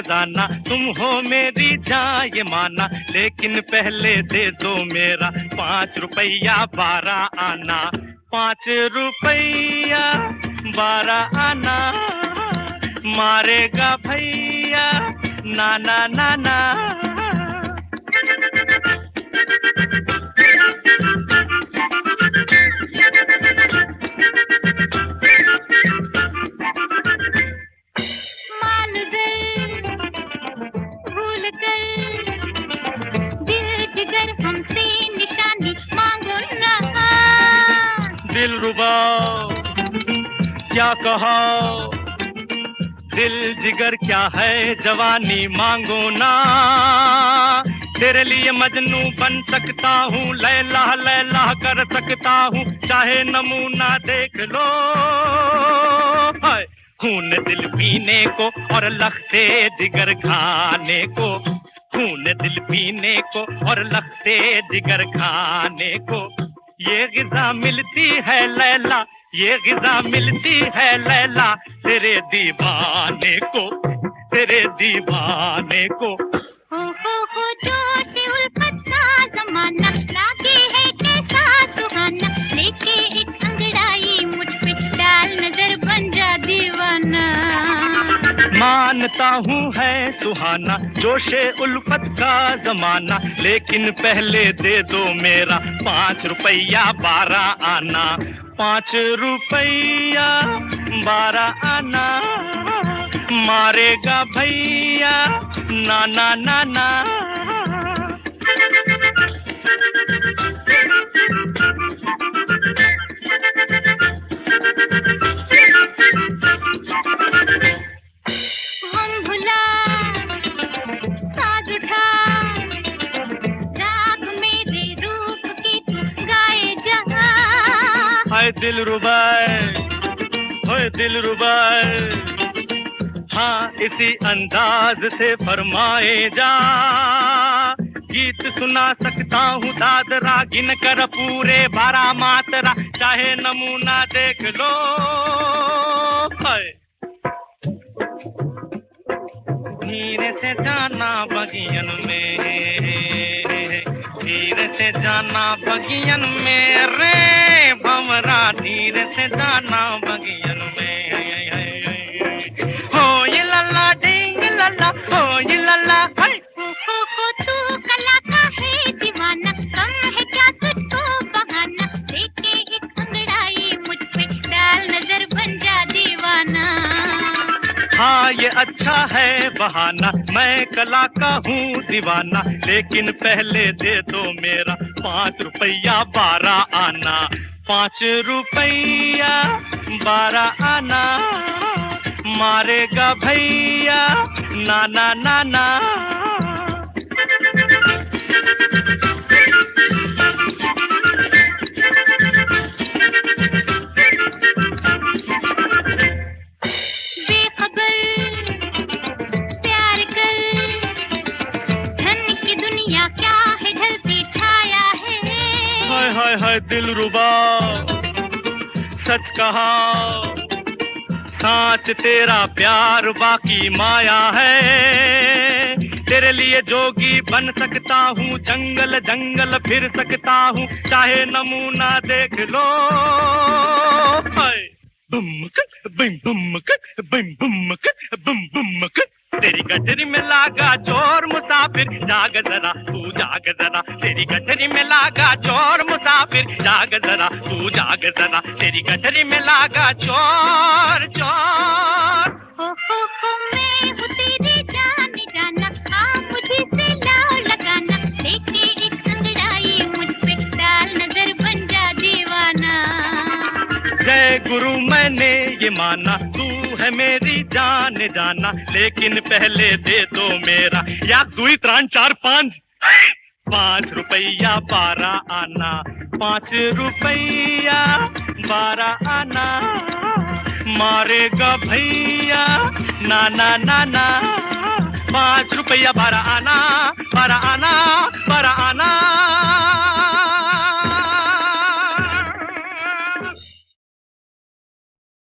खजाना तुम हो मेरी जान ये माना, लेकिन पहले दे दो मेरा, पाँच रुपया बारह आना, पाँच रुपया बारह आना, मारेगा भैया, नाना नाना। मान कहा। दिल जिगर क्या है, जवानी मांगो ना। तेरे लिए मजनू बन सकता हूँ लैला लैला कर सकता हूँ, चाहे नमूना देख लो। खून दिल पीने को और लखते जिगर खाने को। खून दिल पीने को और लखते जिगर खाने को। ये गिजा मिलती है, लैला ये गिजा मिलती है लैला तेरे दीवाने को तेरे दीवाने को। हो हो हो जोश उल्फत का जमाना लागे है कैसा सुहाना। लेके एक अंगड़ाई मुझ पे डाल नज़र बन जा दीवाना। मानता हूँ है सुहाना जोशे उल्फत का जमाना। लेकिन पहले दे दो मेरा पाँच रुपया बारह आना। पाँच रुपया बारह आना मारेगा भैया ना ना ना हम दिल रुबाए हाय दिल रुबाए। हाँ इसी अंदाज से फरमाए जा। गीत सुना सकता हूँ दादरा रागिन कर पूरे बारा मात्रा। चाहे नमूना देख लो। धीरे से जाना बगियन में। धीरे से जाना बगियन में रे भमरा धीरे से जाना बगियन में हो ये लल्ला, डिंग लल्ला हो ये हाँ ये अच्छा है बहाना। मैं कला का हूँ दीवाना, लेकिन पहले दे दो मेरा पाँच रुपया बारह आना। पाँच रुपया बारह आना, मारेगा भैया, नाना नाना। बेखबर हाय दिल रुबा। सच कहा, साच तेरा प्यार बाकी माया है। तेरे लिए जोगी बन सकता हूँ, जंगल जंगल फिर सकता हूँ, चाहे नमूना देख लो। बुमक बिम बुमक बिम बुमक बुम बुमक तेरी गजरी में लागा चोर मुसाफिर जाग जरा तू जाग जरा। तेरी गजरी में लागा चोर मुसाफिर जाग जरा तू जाग जरा। तेरी गजरी में लागा चोर चोर। जय गुरु मैंने ये माना। है मेरी जान जाना, लेकिन पहले दे दो मेरा। या दुई त्राण, चार पाँच। पाँच रुपया बारह आना, पाँच रुपया बारह आना। मारेगा भैया ना ना ना ना पाँच रुपया बारह आना बारह आना बारह आना।